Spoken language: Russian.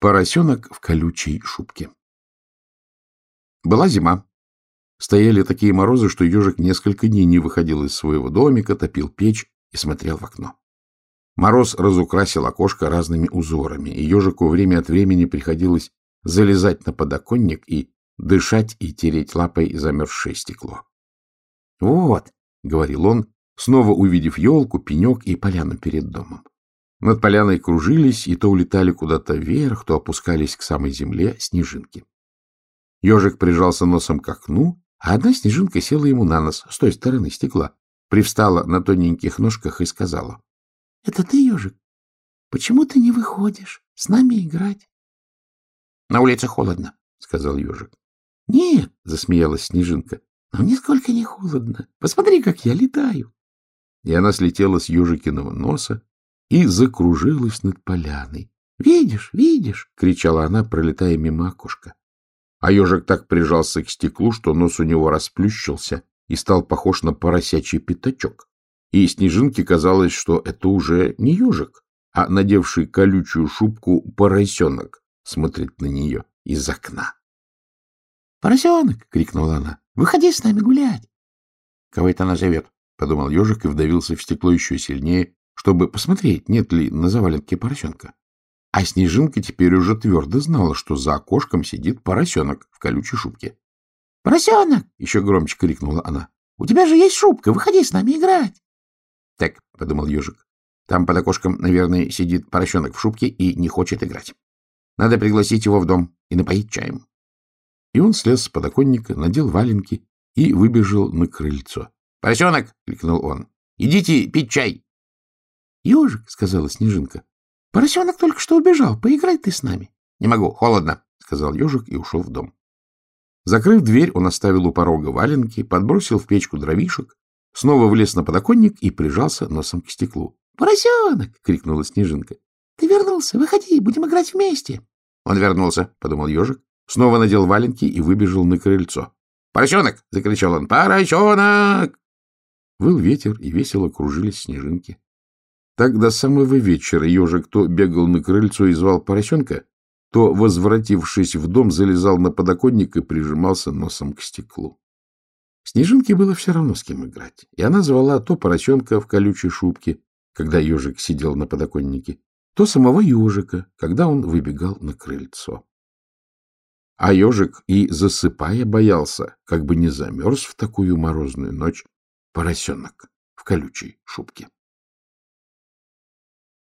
Поросенок в колючей шубке. Была зима. Стояли такие морозы, что ежик несколько дней не выходил из своего домика, топил печь и смотрел в окно. Мороз разукрасил окошко разными узорами, и ежику время от времени приходилось залезать на подоконник и дышать и тереть лапой замерзшее стекло. — Вот, — говорил он, снова увидев елку, пенек и поляну перед домом. Над поляной кружились и то улетали куда-то вверх, то опускались к самой земле снежинки. Ежик прижался носом к окну, а одна снежинка села ему на нос с той стороны стекла, привстала на тоненьких ножках и сказала. — Это ты, ежик? Почему ты не выходишь с нами играть? — На улице холодно, — сказал ежик. — Нет, — засмеялась снежинка, — но нисколько не холодно. Посмотри, как я летаю. И она слетела с ежикиного носа и закружилась над поляной. — Видишь, видишь! — кричала она, пролетая мимо окошка. А ежик так прижался к стеклу, что нос у него расплющился и стал похож на поросячий пятачок. И Снежинке казалось, что это уже не ежик, а надевший колючую шубку поросенок смотрит на нее из окна. — Поросенок! — крикнула она. — Выходи с нами гулять! — Кого это она зовет? — подумал ежик и вдавился в стекло еще сильнее, чтобы посмотреть, нет ли на заваленке поросенка. А Снежинка теперь уже твердо знала, что за окошком сидит поросенок в колючей шубке. — Поросенок! — еще громче крикнула она. — У тебя же есть шубка, выходи с нами играть. — Так, — подумал ежик, — там под окошком, наверное, сидит поросенок в шубке и не хочет играть. Надо пригласить его в дом и напоить чаем. И он слез с подоконника, надел валенки и выбежал на крыльцо. — Поросенок! — крикнул он. — Идите пить чай! — Ежик, — сказала Снежинка, — поросенок только что убежал. Поиграй ты с нами. — Не могу, холодно, — сказал ежик и ушел в дом. Закрыв дверь, он оставил у порога валенки, подбросил в печку дровишек, снова влез на подоконник и прижался носом к стеклу. — Поросенок! — крикнула Снежинка. — Ты вернулся. Выходи, будем играть вместе. Он вернулся, — подумал ежик, снова надел валенки и выбежал на крыльцо. — Поросенок! — закричал он. — Поросенок! Выл ветер, и весело кружились снежинки. Так до самого вечера ежик то бегал на крыльцо и звал поросенка, то, возвратившись в дом, залезал на подоконник и прижимался носом к стеклу. Снежинке было все равно, с кем играть, и она звала то поросенка в колючей шубке, когда ежик сидел на подоконнике, то самого ежика, когда он выбегал на крыльцо. А ежик и засыпая боялся, как бы не замерз в такую морозную ночь поросенок в колючей шубке.